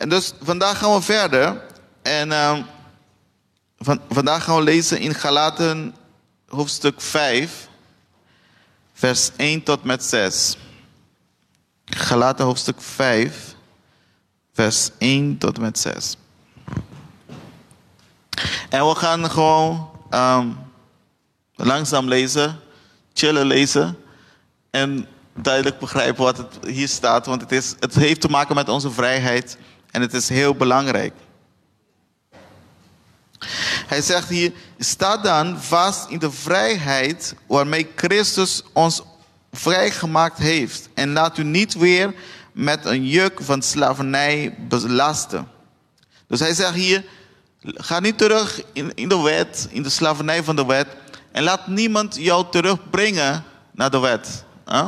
En dus vandaag gaan we verder. En ehm, van, vandaag gaan we lezen in Galaten hoofdstuk 5, vers 1 tot met 6. Galaten hoofdstuk 5, vers 1 tot met 6. En we gaan gewoon ehm, langzaam lezen, chillen lezen. En duidelijk begrijpen wat het hier staat. Want het, is, het heeft te maken met onze vrijheid. En het is heel belangrijk. Hij zegt hier, sta dan vast in de vrijheid waarmee Christus ons vrijgemaakt heeft. En laat u niet weer met een juk van slavernij belasten. Dus hij zegt hier, ga niet terug in, in de wet, in de slavernij van de wet. En laat niemand jou terugbrengen naar de wet. Huh?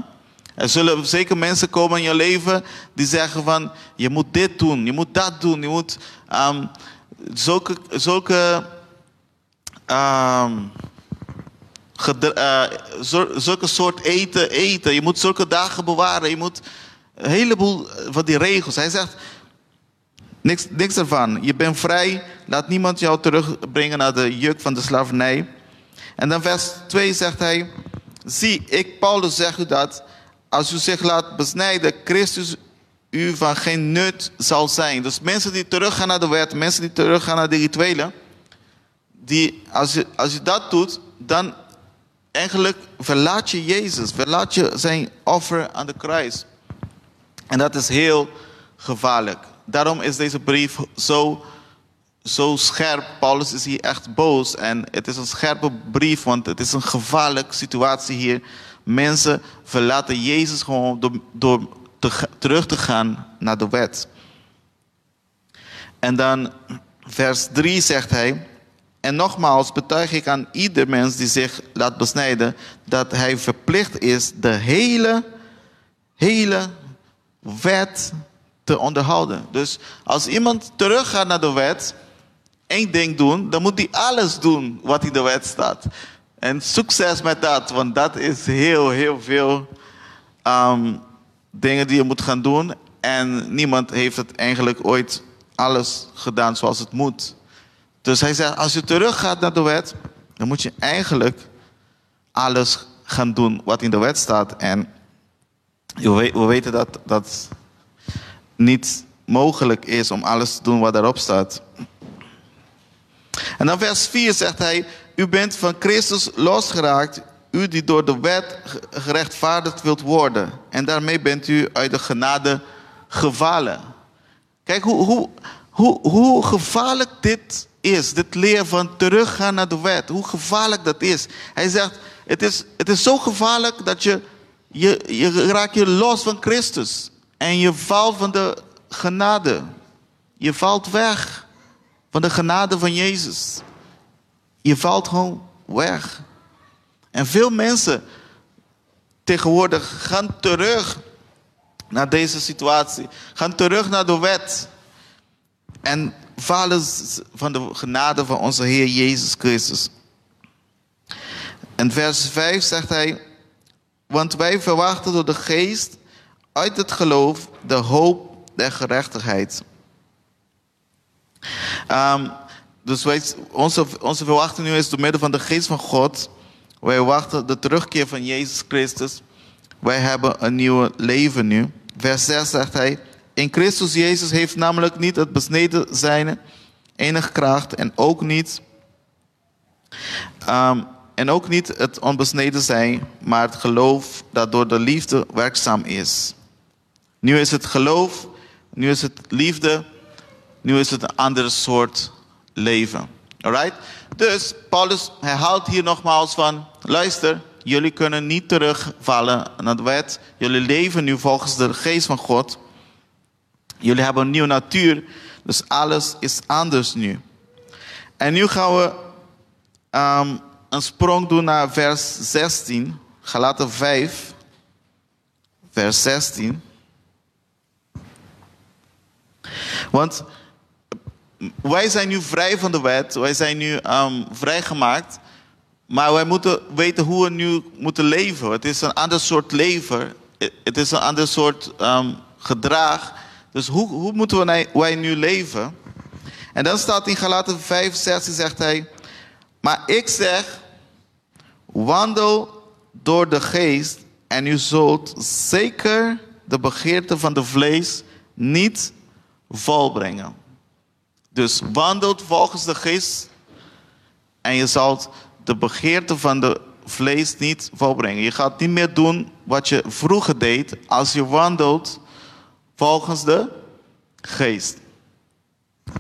Er zullen zeker mensen komen in je leven die zeggen van, je moet dit doen, je moet dat doen, je moet um, zulke, zulke, um, zulke soort eten eten. Je moet zulke dagen bewaren, je moet een heleboel van die regels. Hij zegt, niks, niks ervan. Je bent vrij, laat niemand jou terugbrengen naar de juk van de slavernij. En dan vers 2 zegt hij, zie, ik Paulus zeg u dat als u zich laat besnijden, Christus u van geen nut zal zijn. Dus mensen die teruggaan naar de wet, mensen die teruggaan naar de rituelen, die, als, je, als je dat doet, dan eigenlijk verlaat je Jezus, verlaat je zijn offer aan de kruis. En dat is heel gevaarlijk. Daarom is deze brief zo, zo scherp. Paulus is hier echt boos en het is een scherpe brief, want het is een gevaarlijke situatie hier Mensen verlaten Jezus gewoon door, door te, terug te gaan naar de wet. En dan vers 3 zegt hij. En nogmaals betuig ik aan ieder mens die zich laat besnijden dat hij verplicht is de hele, hele wet te onderhouden. Dus als iemand teruggaat naar de wet, één ding doen, dan moet hij alles doen wat in de wet staat. En succes met dat, want dat is heel, heel veel um, dingen die je moet gaan doen. En niemand heeft het eigenlijk ooit alles gedaan zoals het moet. Dus hij zegt, als je teruggaat naar de wet, dan moet je eigenlijk alles gaan doen wat in de wet staat. En we weten dat dat niet mogelijk is om alles te doen wat daarop staat. En dan vers 4 zegt hij, u bent van Christus losgeraakt, u die door de wet gerechtvaardigd wilt worden. En daarmee bent u uit de genade gevallen. Kijk hoe, hoe, hoe, hoe gevaarlijk dit is, dit leer van teruggaan naar de wet. Hoe gevaarlijk dat is. Hij zegt, het is, het is zo gevaarlijk dat je, je, je raakt je los van Christus. En je valt van de genade. Je valt weg van de genade van Jezus. Je valt gewoon weg. En veel mensen tegenwoordig gaan terug naar deze situatie. Gaan terug naar de wet. En vallen van de genade van onze Heer Jezus Christus. En vers 5 zegt hij, want wij verwachten door de geest uit het geloof de hoop der gerechtigheid. Um, dus wij, onze, onze verwachting nu is door middel van de geest van God. Wij wachten de terugkeer van Jezus Christus. Wij hebben een nieuw leven nu. Vers 6 zegt hij. In Christus Jezus heeft namelijk niet het besneden zijn enige kracht. En ook niet, um, en ook niet het onbesneden zijn. Maar het geloof dat door de liefde werkzaam is. Nu is het geloof. Nu is het liefde. Nu is het een andere soort leven. Alright? Dus Paulus herhaalt hier nogmaals van, luister, jullie kunnen niet terugvallen naar de wet. Jullie leven nu volgens de geest van God. Jullie hebben een nieuwe natuur, dus alles is anders nu. En nu gaan we um, een sprong doen naar vers 16, Galaten 5, vers 16. Want wij zijn nu vrij van de wet, wij zijn nu um, vrijgemaakt. Maar wij moeten weten hoe we nu moeten leven. Het is een ander soort leven. Het is een ander soort um, gedrag Dus hoe, hoe moeten wij, wij nu leven? En dan staat in Galaten 5, 16 zegt hij, maar ik zeg, wandel door de geest en u zult zeker de begeerte van de vlees niet volbrengen. Dus wandelt volgens de geest en je zal de begeerte van de vlees niet volbrengen. Je gaat niet meer doen wat je vroeger deed als je wandelt volgens de geest.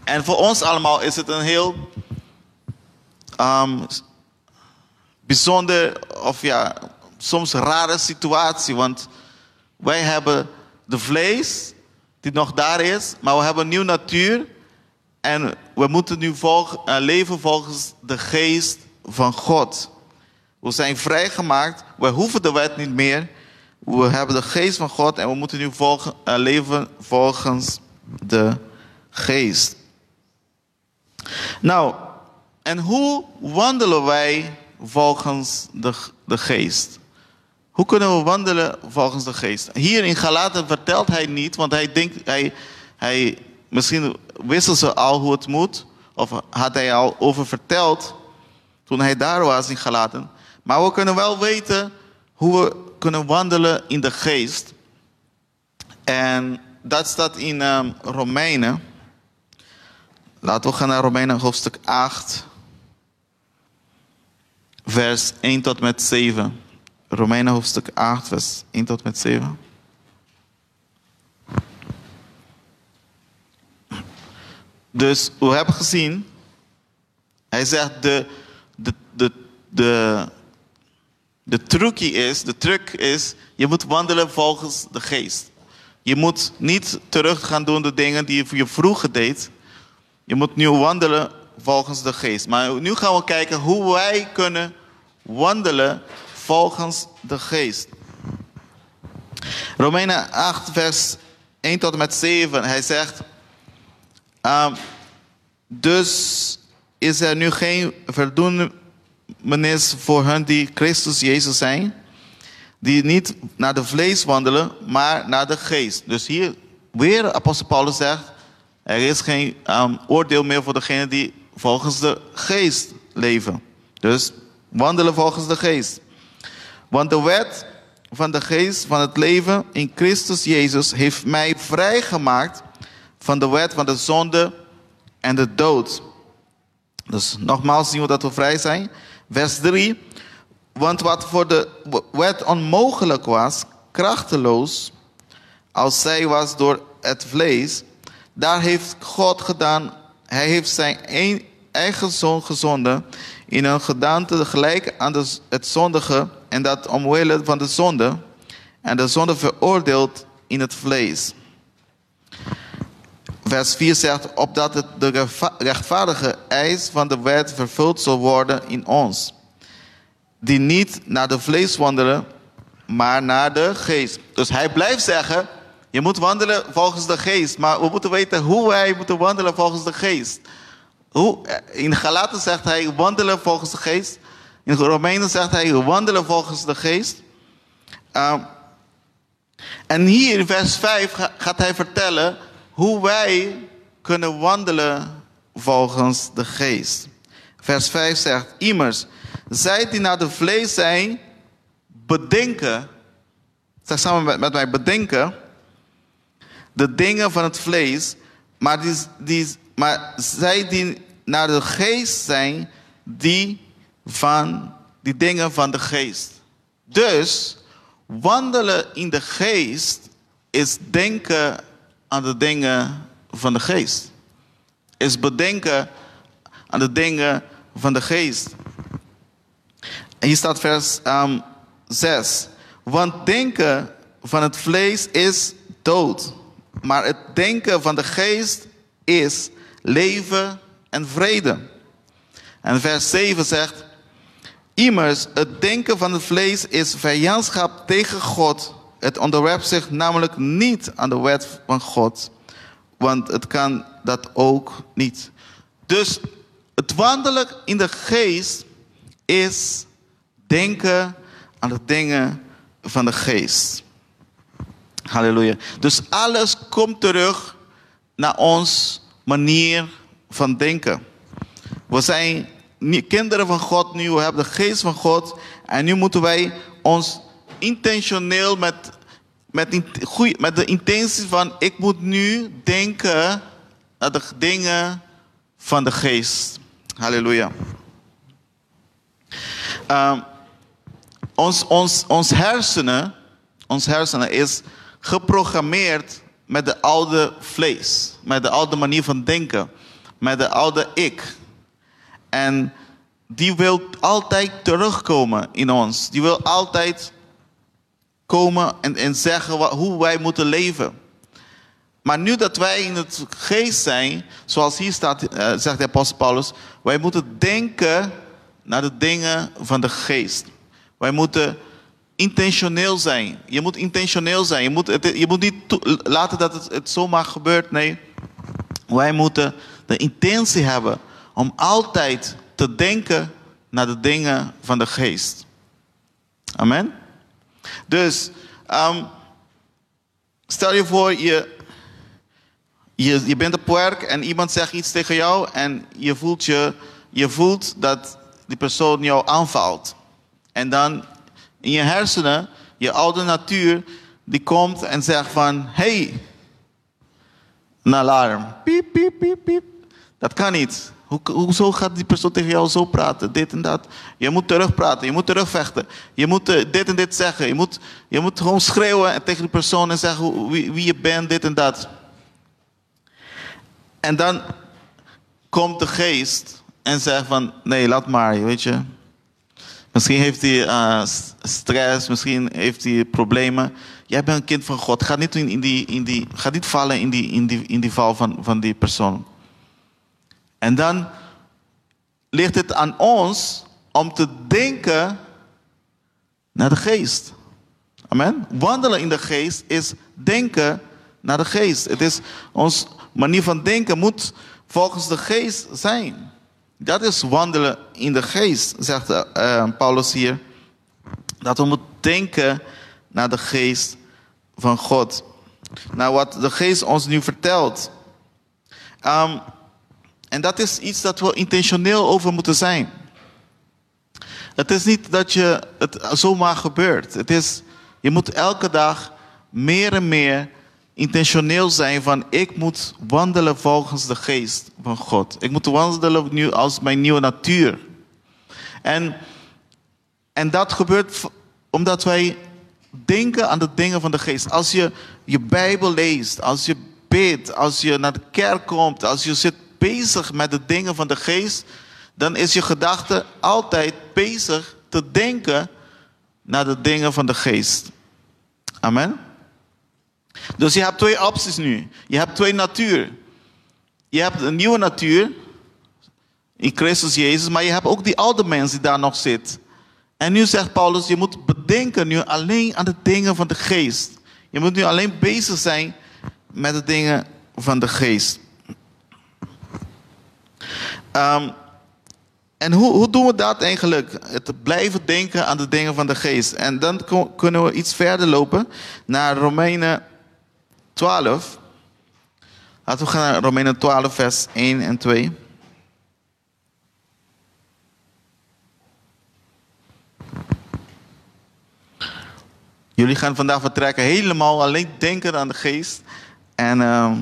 En voor ons allemaal is het een heel um, bijzonder of ja, soms rare situatie. Want wij hebben de vlees die nog daar is, maar we hebben een nieuwe natuur. En we moeten nu uh, leven volgens de geest van God. We zijn vrijgemaakt, we hoeven de wet niet meer. We hebben de geest van God en we moeten nu uh, leven volgens de geest. Nou, en hoe wandelen wij volgens de, de geest? Hoe kunnen we wandelen volgens de geest? Hier in Galaten vertelt hij niet, want hij denkt, hij, hij, misschien wisten ze al hoe het moet, of had hij al over verteld toen hij daar was in Galaten. Maar we kunnen wel weten hoe we kunnen wandelen in de geest. En dat staat in um, Romeinen. Laten we gaan naar Romeinen hoofdstuk 8, vers 1 tot met 7. Romeinen hoofdstuk 8, vers 1 tot met 7. Dus we hebben gezien, hij zegt de, de, de, de, de trucje is, de truc is, je moet wandelen volgens de geest. Je moet niet terug gaan doen de dingen die je vroeger deed. Je moet nu wandelen volgens de geest. Maar nu gaan we kijken hoe wij kunnen wandelen volgens de geest. Romeinen 8, vers 1 tot en met 7. Hij zegt: um, Dus is er nu geen verdoemenis voor hen die Christus Jezus zijn, die niet naar de vlees wandelen, maar naar de geest. Dus hier weer apostel Paulus zegt: er is geen um, oordeel meer voor degenen die volgens de geest leven. Dus wandelen volgens de geest. Want de wet van de geest van het leven in Christus Jezus heeft mij vrijgemaakt van de wet van de zonde en de dood. Dus nogmaals zien we dat we vrij zijn. Vers 3. Want wat voor de wet onmogelijk was, krachteloos, als zij was door het vlees, daar heeft God gedaan, hij heeft zijn eigen zoon gezonden in een gedaante gelijk aan het zondige en dat omwille van de zonde en de zonde veroordeeld in het vlees. Vers 4 zegt, opdat de rechtvaardige eis van de wet vervuld zal worden in ons, die niet naar de vlees wandelen, maar naar de geest. Dus hij blijft zeggen, je moet wandelen volgens de geest. Maar we moeten weten hoe wij moeten wandelen volgens de geest. Hoe, in Galaten zegt hij wandelen volgens de geest. In Romeinen zegt hij wandelen volgens de geest. Uh, en hier in vers 5 gaat hij vertellen hoe wij kunnen wandelen volgens de geest. Vers 5 zegt, immers, zij die naar de vlees zijn, bedenken, zeg samen met, met mij, bedenken de dingen van het vlees, maar, die, die, maar zij die naar de geest zijn, die van die dingen van de geest. Dus wandelen in de geest is denken aan de dingen van de geest. Is bedenken aan de dingen van de geest. En hier staat vers um, ehm, 6. Want denken van het vlees is dood. Maar het denken van de geest is leven en vrede. En vers 7 zegt, immers het denken van het vlees is vijandschap tegen God. Het onderwerpt zich namelijk niet aan de wet van God, want het kan dat ook niet. Dus het wandelen in de geest is denken aan de dingen van de geest. Halleluja. Dus alles komt terug naar ons manier van denken. We zijn kinderen van God nu, we hebben de geest van God. En nu moeten wij ons intentioneel met, met, met de intentie van... ik moet nu denken aan de dingen van de geest. Halleluja. Ehm, ons, ons, ons hersenen, ons hersenen is geprogrammeerd met de oude vlees, met de oude manier van denken, met de oude ik. En die wil altijd terugkomen in ons. Die wil altijd komen en, en zeggen hoe wij moeten leven. Maar nu dat wij in het geest zijn, zoals hier staat, eh, zegt de apostel Paulus, wij moeten denken naar de dingen van de geest. Wij moeten intentioneel zijn. Je moet intentioneel zijn. Je moet, je moet niet laten dat het, het zomaar gebeurt. Nee, wij moeten de intentie hebben om altijd te denken naar de dingen van de geest. Amen. Dus ehm, stel je voor, je, je, je bent op werk en iemand zegt iets tegen jou en je voelt, je, je voelt dat die persoon jou aanvalt. En dan in je hersenen, je oude natuur, die komt en zegt van, hey, een alarm. Piep, piep, piep, piep. Dat kan niet. Hoe, hoezo gaat die persoon tegen jou zo praten? Dit en dat. Je moet terugpraten, je moet terugvechten. Je moet eh, dit en dit zeggen. Je moet, je moet gewoon schreeuwen tegen die persoon en zeggen wie, wie je bent, dit en dat. En dan komt de geest en zegt van, nee, laat maar, weet je. Misschien heeft hij eh, stress, misschien heeft hij problemen. Jij bent een kind van God. Ga niet, in die, in die, ga niet vallen in die, in die, in die val van, van die persoon. En dan ligt het aan ons om te denken naar de geest. Amen. Wandelen in de geest is denken naar de geest. Het is ons manier van denken moet volgens de geest zijn. Dat is wandelen in de geest, zegt eh, Paulus hier. Dat we moeten denken naar de geest van God. Naar wat de geest ons nu vertelt. Ehm, en dat is iets dat we intentioneel over moeten zijn. Het is niet dat je het zomaar gebeurt. Het is, je moet elke dag meer en meer intentioneel zijn van ik moet wandelen volgens de geest van God. Ik moet wandelen nu als mijn nieuwe natuur. En, en dat gebeurt omdat wij denken aan de dingen van de geest. Als je je Bijbel leest, als je bidt, als je naar de kerk komt, als je zit bezig met de dingen van de geest, dan is je gedachte altijd bezig te denken naar de dingen van de geest. Amen. Dus je hebt twee opties nu. Je hebt twee natuur. Je hebt een nieuwe natuur in Christus Jezus, maar je hebt ook die oude mens die daar nog zit. En nu zegt Paulus, je moet bedenken nu alleen aan de dingen van de geest. Je moet nu alleen bezig zijn met de dingen van de geest. Ehm, en hoe, hoe doen we dat eigenlijk? Het blijven denken aan de dingen van de geest. En dan kunnen we iets verder lopen naar Romeinen 12. Laten we gaan naar Romeinen 12, vers 1 en 2. Jullie gaan vandaag vertrekken helemaal alleen denken aan de geest. En ehm,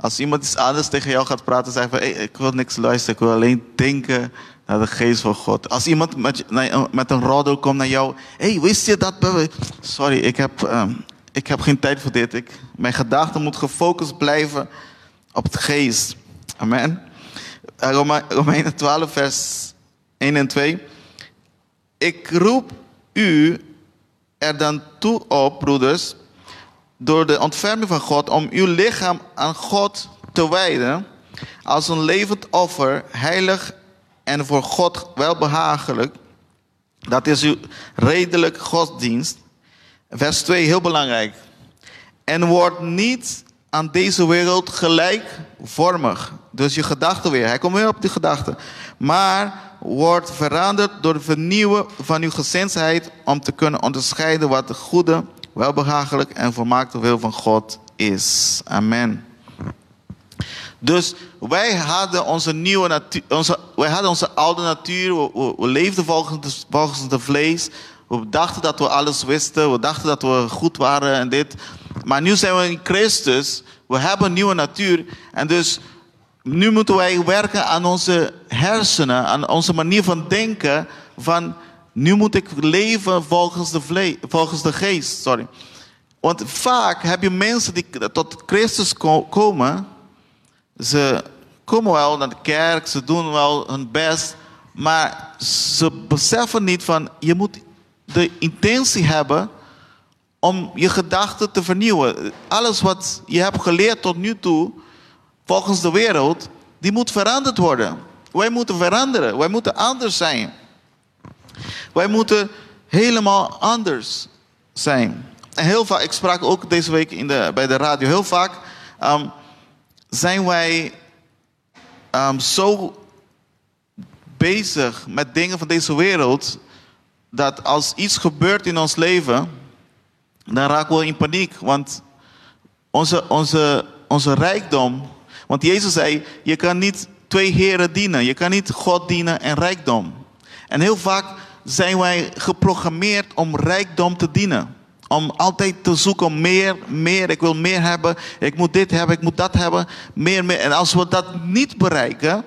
als iemand iets anders tegen jou gaat praten, zeg van ik wil niks luisteren, ik wil alleen denken naar de geest van God. Als iemand met, met een roddel komt naar jou, hey, wist je dat? Sorry, ik heb, ehm, ik heb geen tijd voor dit. Ik, mijn gedachten moet gefocust blijven op het geest. Amen. Eh, Rome- Romeinen 12, vers 1 en 2. Ik roep u er dan toe op, broeders, door de ontferming van God, om uw lichaam aan God te wijden als een levend offer, heilig en voor God welbehagelijk. Dat is uw redelijk godsdienst. Vers 2, heel belangrijk. En word niet aan deze wereld gelijkvormig. Dus je gedachten weer. Hij komt weer op die gedachten. Maar wordt veranderd door het vernieuwen van uw gezinsheid om te kunnen onderscheiden wat de goede, welbehagelijk en volmaakt de wil van God is. Amen. Dus wij hadden onze nieuwe natuur, onze, wij hadden onze oude natuur, we, we, leefden volgens volgens de vlees. We dachten dat we alles wisten, we dachten dat we goed waren en dit. Maar nu zijn we in Christus, we hebben een nieuwe natuur. En dus nu moeten wij werken aan onze hersenen, aan onze manier van denken. Van nu moet ik leven volgens de, volgens de geest. Sorry. Want vaak heb je mensen die tot Christus komen. Ze komen wel naar de kerk, ze doen wel hun best. Maar ze beseffen niet van, je moet de intentie hebben om je gedachten te vernieuwen. Alles wat je hebt geleerd tot nu toe, volgens de wereld, die moet veranderd worden. Wij moeten veranderen, wij moeten anders zijn. Wij moeten helemaal anders zijn. En heel vaak, ik sprak ook deze week in de, bij de radio, heel vaak um, zijn wij um, zo bezig met dingen van deze wereld, dat als iets gebeurt in ons leven, dan raken we in paniek. Want onze, onze, onze rijkdom, want Jezus zei, je kan niet twee heren dienen. Je kan niet God dienen en rijkdom. En heel vaak zijn wij geprogrammeerd om rijkdom te dienen. Om altijd te zoeken om meer, meer. Ik wil meer hebben. Ik moet dit hebben, ik moet dat hebben. Meer, meer. En als we dat niet bereiken,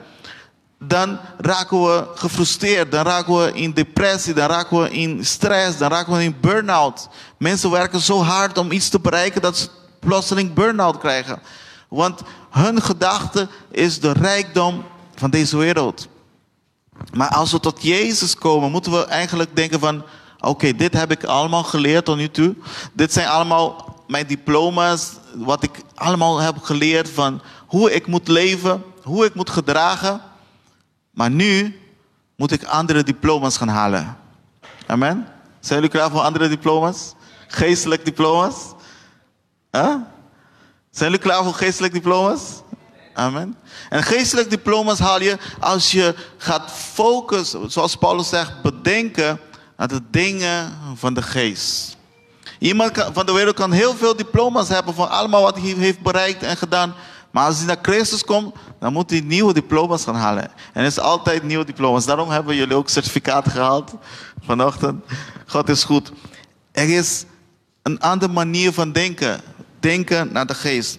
dan raken we gefrustreerd. Dan raken we in depressie. Dan raken we in stress. Dan raken we in burn-out. Mensen werken zo hard om iets te bereiken dat ze plotseling burn-out krijgen. Want hun gedachte is de rijkdom van deze wereld. Maar als we tot Jezus komen, moeten we eigenlijk denken van... Oké, dit heb ik allemaal geleerd tot nu toe. Dit zijn allemaal mijn diploma's. Wat ik allemaal heb geleerd van hoe ik moet leven. Hoe ik moet gedragen. Maar nu moet ik andere diploma's gaan halen. Amen. Zijn jullie klaar voor andere diploma's? Geestelijk diploma's? Huh? Zijn jullie klaar voor geestelijk diploma's? Amen. En geestelijk diploma's haal je als je gaat focussen, zoals Paulus zegt, bedenken aan de dingen van de geest. Iemand van de wereld kan heel veel diploma's hebben van allemaal wat hij heeft bereikt en gedaan. Maar als hij naar Christus komt, dan moet hij nieuwe diploma's gaan halen. En er is altijd nieuwe diploma's. Daarom hebben jullie ook certificaten gehaald vanochtend. God is goed. Er is een andere manier van denken. Denken naar de geest.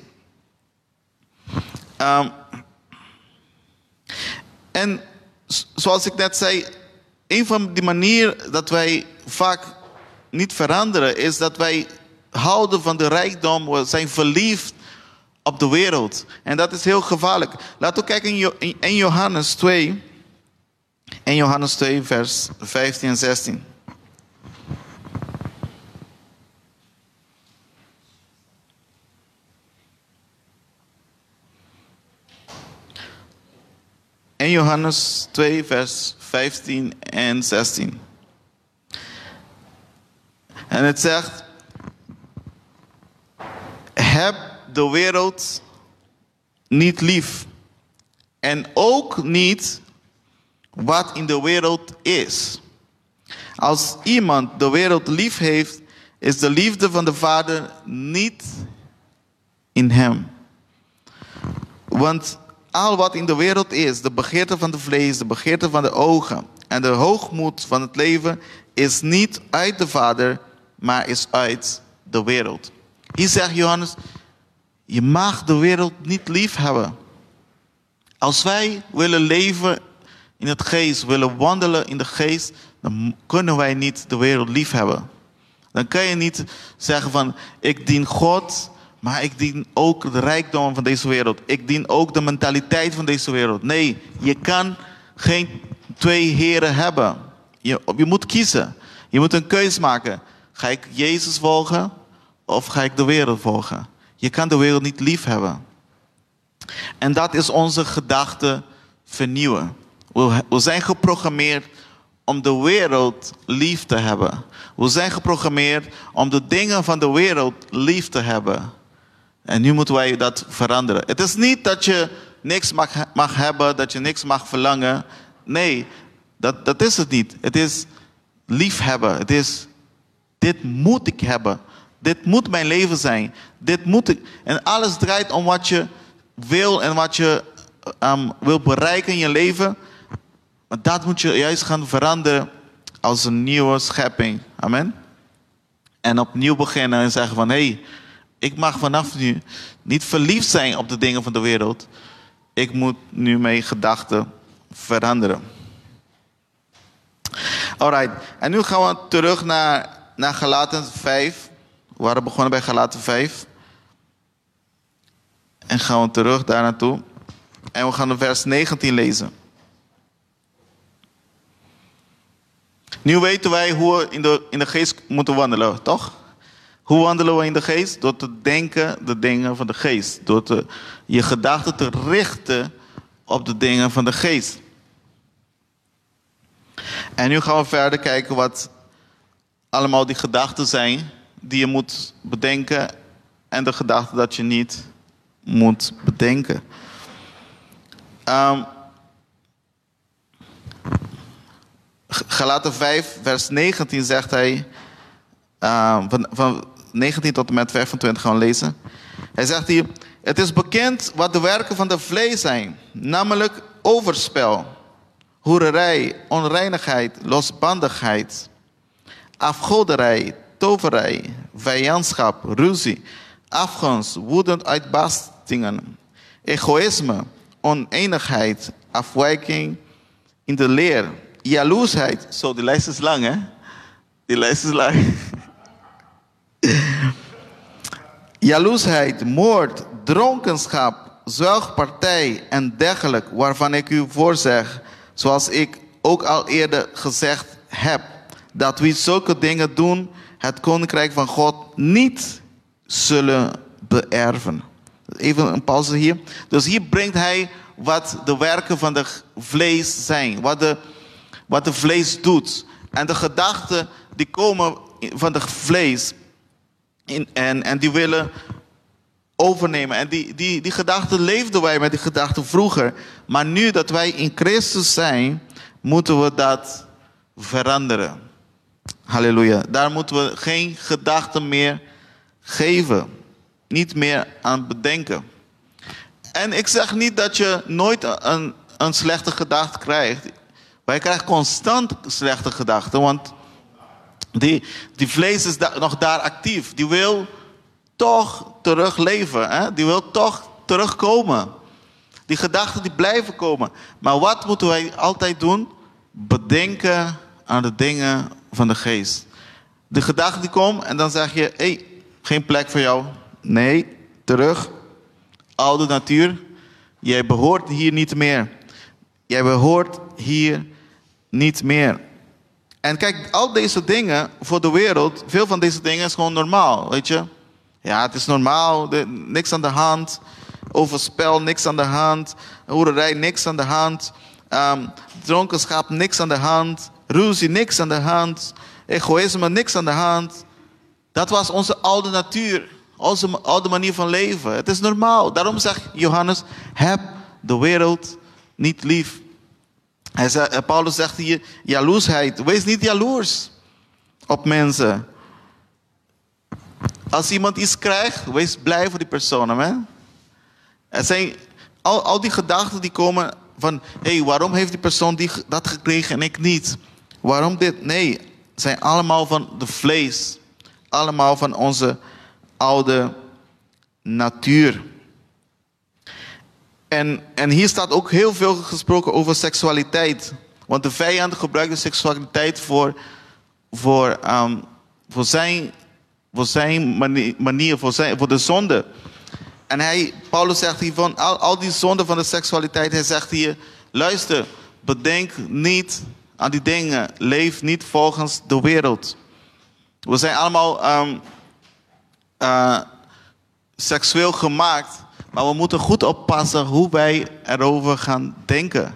Um, en zoals ik net zei, een van die manieren dat wij vaak niet veranderen, is dat wij houden van de rijkdom, we zijn verliefd op de wereld. En dat is heel gevaarlijk. Laten we kijken in Johannes 2. In Johannes 2, vers 15 en 16. Johannes 2, vers 15 en 16. En het zegt: Heb de wereld niet lief. En ook niet wat in de wereld is. Als iemand de wereld lief heeft, is de liefde van de Vader niet in hem. Want al wat in de wereld is, de begeerte van de vlees, de begeerte van de ogen en de hoogmoed van het leven, is niet uit de Vader, maar is uit de wereld. Hier zegt Johannes, je mag de wereld niet lief hebben. Als wij willen leven in het geest, willen wandelen in de geest, dan kunnen wij niet de wereld lief hebben. Dan kan je niet zeggen van, ik dien God, maar ik dien ook de rijkdom van deze wereld. Ik dien ook de mentaliteit van deze wereld. Nee, je kan geen twee heren hebben. Je, je moet kiezen. Je moet een keus maken. Ga ik Jezus volgen of ga ik de wereld volgen? Je kan de wereld niet lief hebben. En dat is onze gedachte vernieuwen. We, we zijn geprogrammeerd om de wereld lief te hebben. We zijn geprogrammeerd om de dingen van de wereld lief te hebben. En nu moeten wij dat veranderen. Het is niet dat je niks mag, mag hebben, dat je niks mag verlangen. Nee, dat, dat is het niet. Het is liefhebben. Het is, dit moet ik hebben. Dit moet mijn leven zijn. Dit moet ik. En alles draait om wat je wil en wat je um, wil bereiken in je leven. Maar dat moet je juist gaan veranderen als een nieuwe schepping. Amen. En opnieuw beginnen en zeggen van... hé, hey, ik mag vanaf nu niet verliefd zijn op de dingen van de wereld. Ik moet nu mijn gedachten veranderen. Alright, en nu gaan we terug naar, naar Galaten 5. We waren begonnen bij Galaten 5. En gaan we terug daar naartoe. En we gaan de vers 19 lezen. Nu weten wij hoe we in de, in de geest moeten wandelen, toch? Hoe wandelen we in de geest? Door te denken de dingen van de geest. Door te, je gedachten te richten op de dingen van de geest. En nu gaan we verder kijken wat allemaal die gedachten zijn die je moet bedenken en de gedachten dat je niet moet bedenken. Um, Galaten 5, vers 19 zegt hij, uh, van, van 19 tot en met 25 gaan lezen. Hij zegt hier, het is bekend wat de werken van de vlees zijn, namelijk overspel, hoererij, onreinigheid, losbandigheid, afgoderij, toverij, vijandschap, ruzie, afgunst, woedend uitbarstingen, egoïsme, oneenigheid, afwijking in de leer, jaloersheid. Zo, die lijst is lang, hè? Die lijst is lang. Jaloersheid, moord, dronkenschap, zuigpartij en dergelijke, waarvan ik u voorzeg, zoals ik ook al eerder gezegd heb, dat wie zulke dingen doen, het koninkrijk van God niet zullen beërven. Even een pauze hier. Dus hier brengt hij wat de werken van de vlees zijn, wat de, wat de vlees doet. En de gedachten die komen van de vlees en, en die willen overnemen. En die, die, die gedachten leefden wij met die gedachten vroeger. Maar nu dat wij in Christus zijn, moeten we dat veranderen. Halleluja. Daar moeten we geen gedachten meer geven. Niet meer aan bedenken. En ik zeg niet dat je nooit een, een slechte gedachte krijgt. Wij krijgen constant slechte gedachten. Want die, die vlees is nog daar actief. Die wil toch terugleven. Hè? Die wil toch terugkomen. Die gedachten die blijven komen. Maar wat moeten wij altijd doen? Bedenken aan de dingen van de geest. De gedachten die komen en dan zeg je, hé, geen plek voor jou. Nee, terug. Oude natuur. Jij behoort hier niet meer. Jij behoort hier niet meer. En kijk, al deze dingen voor de wereld, veel van deze dingen is gewoon normaal, weet je. Ja, het is normaal, niks aan de hand. Overspel, niks aan de hand. Hoererij, niks aan de hand. Um, dronkenschap, niks aan de hand. Ruzie, niks aan de hand. Egoïsme, niks aan de hand. Dat was onze oude natuur, onze oude manier van leven. Het is normaal. Daarom zegt Johannes: heb de wereld niet lief. Eh, Paulus zegt hier, jaloersheid. Wees niet jaloers op mensen. Als iemand iets krijgt, wees blij voor die persoon. Amen. Er zijn al, al die gedachten die komen van... hé, hey, waarom heeft die persoon die, dat gekregen en ik niet? Waarom dit? Nee, zijn allemaal van de vlees. Allemaal van onze oude natuur. En, en hier staat ook heel veel gesproken over seksualiteit. Want de vijand gebruikt de seksualiteit voor, voor, um, voor zijn, voor zijn manier, voor, zijn, voor de zonde. En hij, Paulus zegt hier van al, al die zonden van de seksualiteit. Hij zegt hier, luister, bedenk niet aan die dingen. Leef niet volgens de wereld. We zijn allemaal um, uh, seksueel gemaakt. Maar we moeten goed oppassen hoe wij erover gaan denken.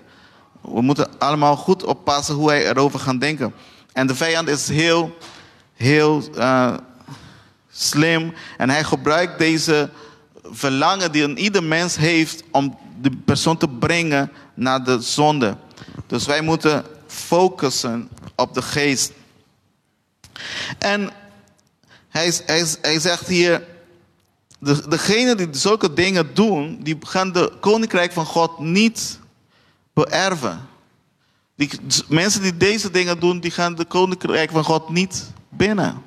We moeten allemaal goed oppassen hoe wij erover gaan denken. En de vijand is heel, heel uh, slim. En hij gebruikt deze verlangen die een ieder mens heeft om de persoon te brengen naar de zonde. Dus wij moeten focussen op de geest. En hij, hij zegt hier, de, degenen die zulke dingen doen, die gaan de koninkrijk van God niet beërven. Die, mensen die deze dingen doen, die gaan de koninkrijk van God niet binnen.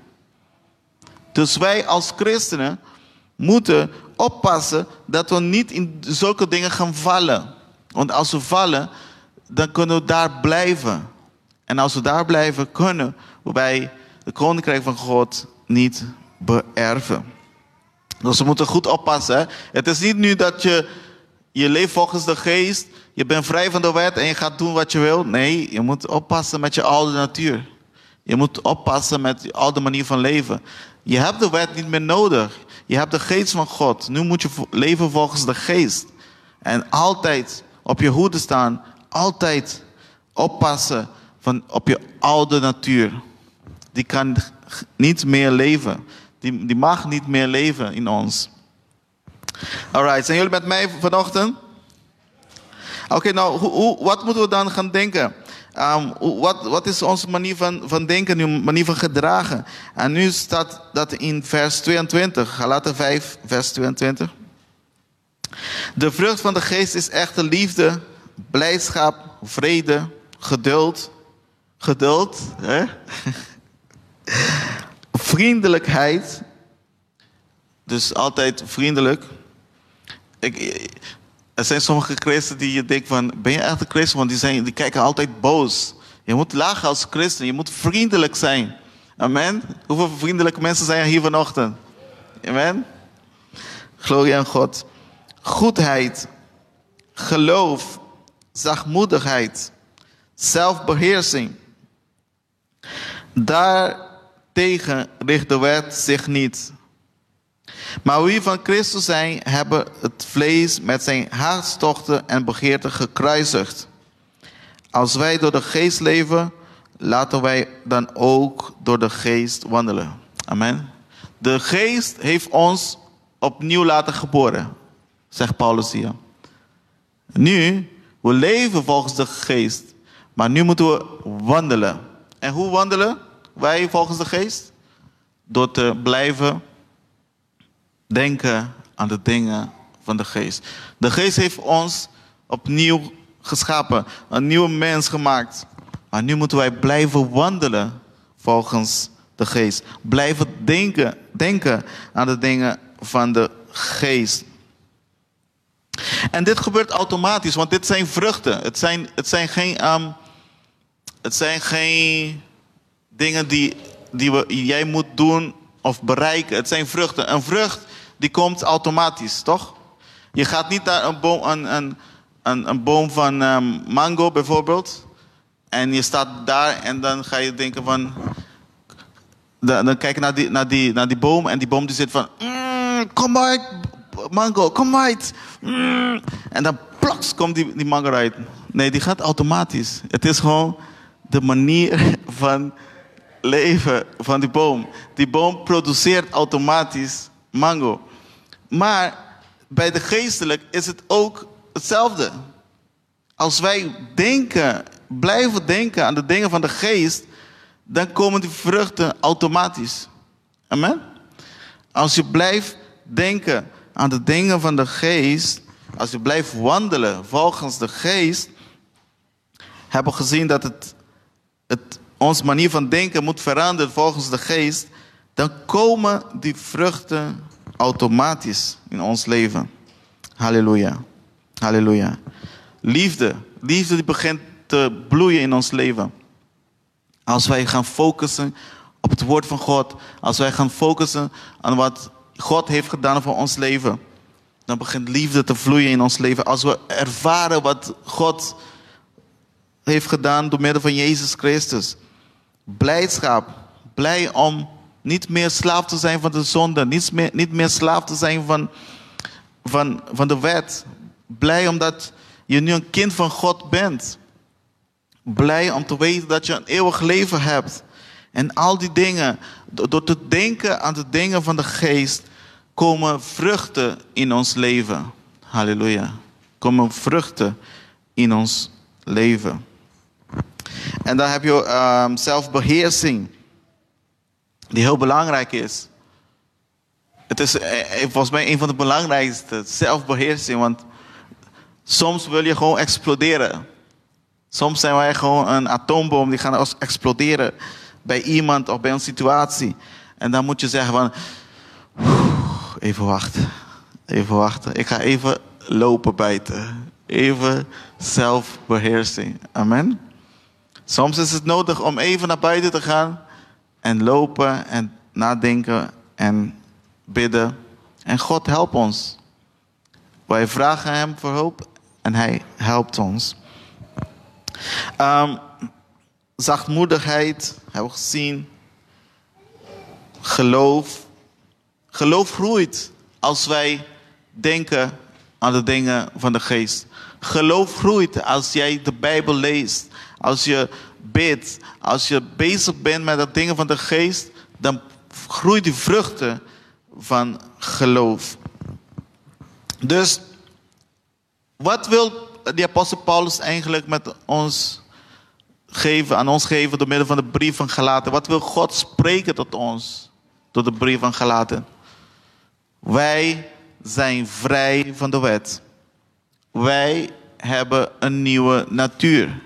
Dus wij als christenen moeten oppassen dat we niet in zulke dingen gaan vallen. Want als we vallen, dan kunnen we daar blijven. En als we daar blijven, kunnen wij de koninkrijk van God niet beërven. Dus we moeten goed oppassen. Het is niet nu dat je, je leeft volgens de geest, je bent vrij van de wet en je gaat doen wat je wil. Nee, je moet oppassen met je oude natuur. Je moet oppassen met je oude manier van leven. Je hebt de wet niet meer nodig. Je hebt de geest van God. Nu moet je leven volgens de geest. En altijd op je hoede staan. Altijd oppassen van op je oude natuur. Die kan niet meer leven. Die, die mag niet meer leven in ons. Alright, zijn jullie met mij vanochtend? Oké, nou, hoe, wat moeten we dan gaan denken? Um, wat, wat is onze manier van, van denken, nu, manier van gedragen? En nu staat dat in vers 22, Galaten 5, vers 22. De vrucht van de geest is echte liefde, blijdschap, vrede, geduld. Geduld, hè? vriendelijkheid. Dus altijd vriendelijk. Ik, er zijn sommige christenen die je denkt van, ben je echt een christen? Want die, zijn, die kijken altijd boos. Je moet lachen als christen, je moet vriendelijk zijn. Amen. Hoeveel vriendelijke mensen zijn er hier vanochtend? Amen. Glorie aan God. Goedheid, geloof, zachtmoedigheid, zelfbeheersing. Daartegen richt de wet zich niet. Maar wie van Christus zijn, hebben het vlees met zijn hartstochten en begeerten gekruisigd. Als wij door de geest leven, laten wij dan ook door de geest wandelen. Amen. De geest heeft ons opnieuw laten geboren, zegt Paulus hier. Nu, we leven volgens de geest, maar nu moeten we wandelen. En hoe wandelen wij volgens de geest? Door te blijven denken aan de dingen van de geest. De geest heeft ons opnieuw geschapen, een nieuwe mens gemaakt. Maar nu moeten wij blijven wandelen volgens de geest. Blijven denken, denken aan de dingen van de geest. En dit gebeurt automatisch, want dit zijn vruchten. Het zijn, het zijn, geen, um, het zijn geen dingen die, die we, jij moet doen of bereiken. Het zijn vruchten. Een vrucht die komt automatisch, toch? Je gaat niet naar een boom, een, een, een, een boom van um, mango bijvoorbeeld. En je staat daar en dan ga je denken van... Dan, dan kijk je naar die, naar, die, naar die boom en die boom die zit van... Mm, kom uit, mango, kom uit. Mm. En dan plots komt die, die mango uit. Nee, die gaat automatisch. Het is gewoon de manier van leven van die boom. Die boom produceert automatisch mango. Maar bij de geestelijk is het ook hetzelfde. Als wij denken, blijven denken aan de dingen van de geest, dan komen die vruchten automatisch. Amen? Als je blijft denken aan de dingen van de geest, als je blijft wandelen volgens de geest, hebben we gezien dat het, het, onze manier van denken moet veranderen volgens de geest, dan komen die vruchten automatisch in ons leven. Halleluja. Halleluja. Liefde. Liefde die begint te bloeien in ons leven. Als wij gaan focussen op het woord van God. Als wij gaan focussen aan wat God heeft gedaan voor ons leven. Dan begint liefde te vloeien in ons leven. Als we ervaren wat God heeft gedaan door middel van Jezus Christus. Blijdschap. Blij om niet meer slaaf te zijn van de zonde. Niet meer, niet meer slaaf te zijn van, van, van de wet. Blij omdat je nu een kind van God bent. Blij om te weten dat je een eeuwig leven hebt. En al die dingen, door te denken aan de dingen van de geest, komen vruchten in ons leven. Halleluja. Komen vruchten in ons leven. En dan heb je um, zelfbeheersing die heel belangrijk is. Het is eh, eh, volgens mij een van de belangrijkste, zelfbeheersing. Want soms wil je gewoon exploderen. Soms zijn wij gewoon een atoombom die gaan exploderen bij iemand of bij een situatie. En dan moet je zeggen van, even wachten, even wachten. Ik ga even lopen bijten. Even zelfbeheersing. Amen. Soms is het nodig om even naar buiten te gaan en lopen en nadenken en bidden. En God helpt ons. Wij vragen Hem voor hulp en Hij helpt ons. Um, zachtmoedigheid hebben we gezien. Geloof. Geloof groeit als wij denken aan de dingen van de geest. Geloof groeit als jij de Bijbel leest, als je bidt, als je bezig bent met de dingen van de geest, dan groeit die vruchten van geloof. Dus wat wil de apostel Paulus eigenlijk met ons geven, aan ons geven door middel van de brief van Galaten? Wat wil God spreken tot ons door de brief van Galaten? Wij zijn vrij van de wet. Wij hebben een nieuwe natuur.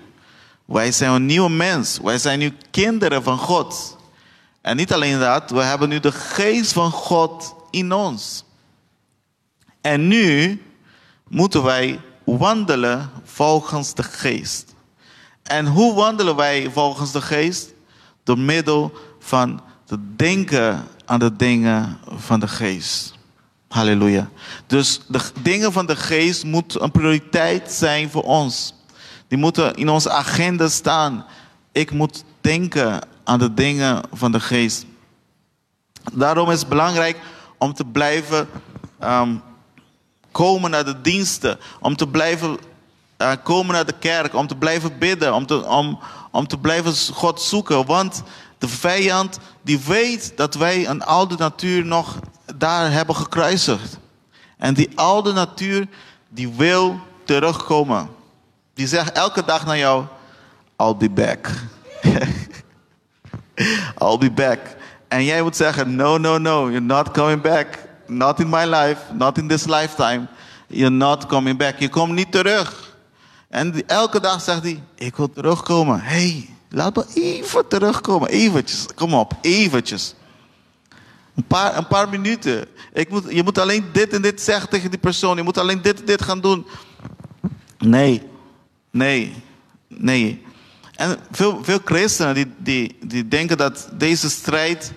Wij zijn een nieuwe mens. Wij zijn nu kinderen van God. En niet alleen dat, we hebben nu de geest van God in ons. En nu moeten wij wandelen volgens de geest. En hoe wandelen wij volgens de geest? Door middel van te denken aan de dingen van de geest. Halleluja. Dus de dingen van de geest moeten een prioriteit zijn voor ons. Die moeten in onze agenda staan. Ik moet denken aan de dingen van de geest. Daarom is het belangrijk om te blijven um, komen naar de diensten. Om te blijven uh, komen naar de kerk. Om te blijven bidden. Om te, om, om te blijven God zoeken. Want de vijand die weet dat wij een oude natuur nog daar hebben gekruisigd. En die oude natuur die wil terugkomen. Die zegt elke dag naar jou, I'll be back. I'll be back. En jij moet zeggen, no, no, no, you're not coming back. Not in my life, not in this lifetime. You're not coming back. Je komt niet terug. En elke dag zegt hij, ik wil terugkomen. hey, laat me even terugkomen. Eventjes, kom op, eventjes. Een paar, een paar minuten. Ik moet, je moet alleen dit en dit zeggen tegen die persoon. Je moet alleen dit en dit gaan doen. Nee, nee, nee. En veel, veel christenen die, die, die denken dat deze strijd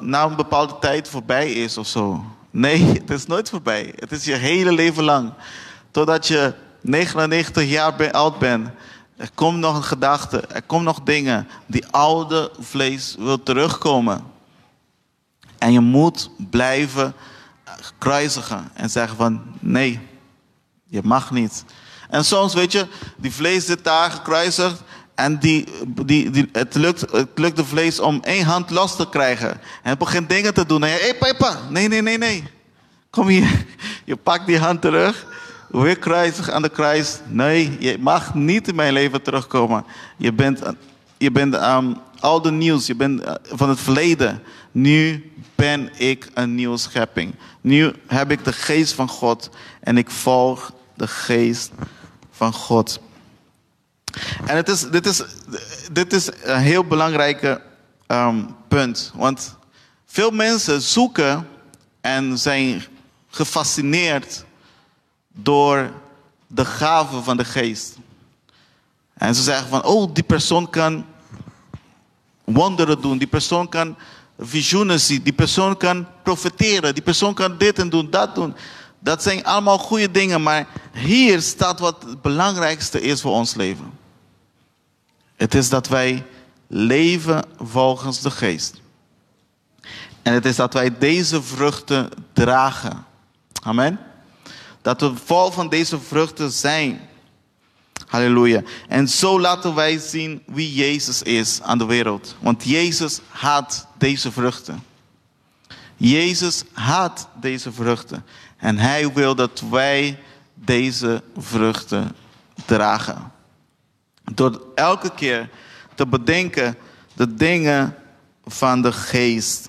na een bepaalde tijd voorbij is of zo. Nee, het is nooit voorbij. Het is je hele leven lang. Totdat je 99 jaar oud bent. Er komt nog een gedachte, er komt nog dingen. Die oude vlees wil terugkomen. En je moet blijven kruisigen en zeggen van nee, je mag niet. En soms weet je, die vlees zit daar gekruisigd en die, die, die, het, lukt, het lukt de vlees om één hand los te krijgen. En het begint dingen te doen. Hé hey, papa, nee, nee, nee, nee. Kom hier. Je pakt die hand terug. Weer kruisig aan de kruis. Nee, je mag niet in mijn leven terugkomen. Je bent, je bent um, al de nieuws, je bent uh, van het verleden. Nu ben ik een nieuwe schepping. Nu heb ik de geest van God en ik volg de geest van God. En het is, dit, is, dit is een heel belangrijk um, punt. Want veel mensen zoeken en zijn gefascineerd door de gaven van de geest. En ze zeggen van, oh, die persoon kan wonderen doen. Die persoon kan visioenen zien. Die persoon kan profiteren. Die persoon kan dit en doen, dat doen. Dat zijn allemaal goede dingen, maar hier staat wat het belangrijkste is voor ons leven. Het is dat wij leven volgens de geest. En het is dat wij deze vruchten dragen. Amen. Dat we vol van deze vruchten zijn. Halleluja. En zo laten wij zien wie Jezus is aan de wereld. Want Jezus haat deze vruchten. Jezus haat deze vruchten. En hij wil dat wij deze vruchten dragen. Door elke keer te bedenken de dingen van de geest.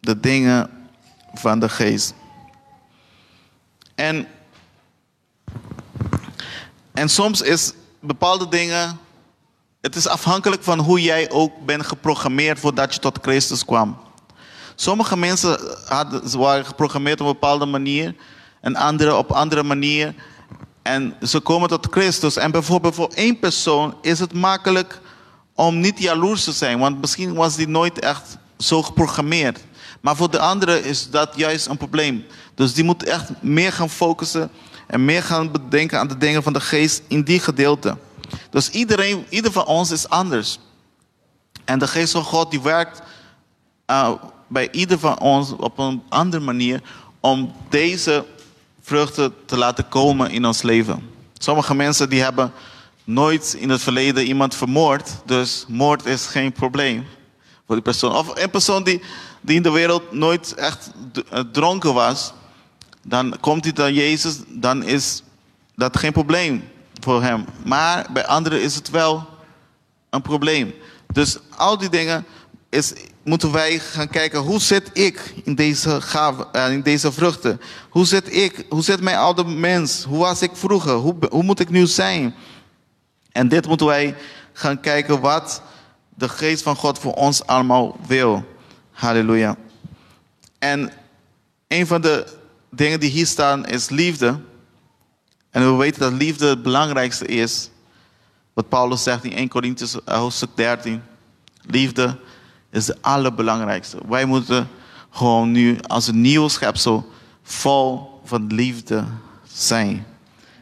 De dingen van de geest. En, en soms is bepaalde dingen, het is afhankelijk van hoe jij ook bent geprogrammeerd voordat je tot Christus kwam. Sommige mensen hadden, waren geprogrammeerd op een bepaalde manier en anderen op een andere manier. En ze komen tot Christus. En bijvoorbeeld voor één persoon is het makkelijk om niet jaloers te zijn, want misschien was die nooit echt zo geprogrammeerd. Maar voor de andere is dat juist een probleem. Dus die moet echt meer gaan focussen en meer gaan bedenken aan de dingen van de geest in die gedeelte. Dus iedereen, ieder van ons is anders. En de geest van God die werkt uh, bij ieder van ons op een andere manier om deze vruchten te laten komen in ons leven. Sommige mensen die hebben nooit in het verleden iemand vermoord, dus moord is geen probleem voor die persoon. Of een persoon die, die in de wereld nooit echt eh, dronken was, dan komt hij naar Jezus, dan is dat geen probleem voor hem. Maar bij anderen is het wel een probleem. Dus al die dingen is, moeten wij gaan kijken, hoe zit ik in deze, gave, uh, in deze vruchten? Hoe zit ik, hoe zit mijn oude mens? Hoe was ik vroeger? Hoe, hoe moet ik nu zijn? En dit moeten wij gaan kijken wat de geest van God voor ons allemaal wil. Halleluja. En een van de dingen die hier staan is liefde. En we weten dat liefde het belangrijkste is. Wat Paulus zegt in 1 Corinthians eh, hoofdstuk 13. Liefde is het allerbelangrijkste. Wij moeten gewoon nu als een nieuw schepsel vol van liefde zijn.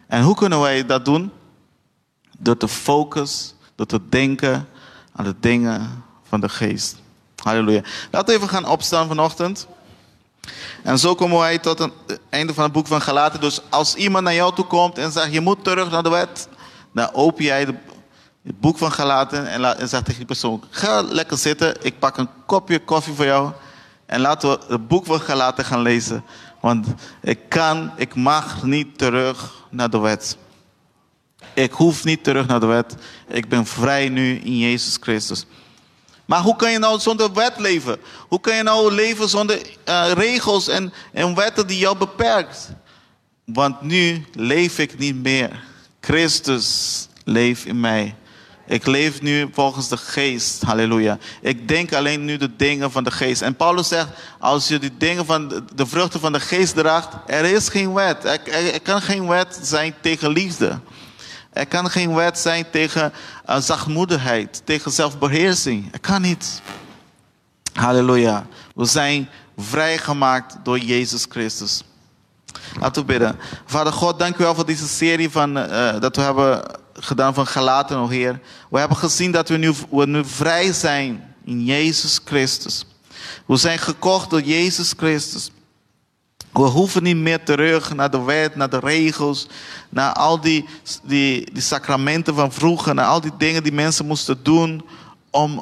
En hoe kunnen wij dat doen? Door te focussen, door te denken aan de dingen van de geest. Halleluja. Laten we even gaan opstaan vanochtend. En zo komen wij tot het einde van het boek van Galaten. Dus als iemand naar jou toe komt en zegt: Je moet terug naar de wet. Dan open jij de, het boek van Galaten en, en zegt tegen die persoon: Ga lekker zitten. Ik pak een kopje koffie voor jou. En laten we het boek van Galaten gaan lezen. Want ik kan, ik mag niet terug naar de wet. Ik hoef niet terug naar de wet. Ik ben vrij nu in Jezus Christus. Maar hoe kan je nou zonder wet leven? Hoe kan je nou leven zonder uh, regels en, en wetten die jou beperkt? Want nu leef ik niet meer. Christus leeft in mij. Ik leef nu volgens de geest. Halleluja. Ik denk alleen nu de dingen van de geest. En Paulus zegt, als je die dingen van de, vruchten van de geest draagt, er is geen wet. Er, kan geen wet zijn tegen liefde. Er kan geen wet zijn tegen uh, zachtmoedigheid, tegen zelfbeheersing. Er kan niet. Halleluja. We zijn vrijgemaakt door Jezus Christus. Laten we bidden. Vader God, dank u wel voor deze serie van, uh, dat we hebben gedaan van Galaten, oh Heer. We hebben gezien dat we nu, we nu vrij zijn in Jezus Christus. We zijn gekocht door Jezus Christus. We hoeven niet meer terug naar de wet, naar de regels, naar al die, die, die sacramenten van vroeger, naar al die dingen die mensen moesten doen om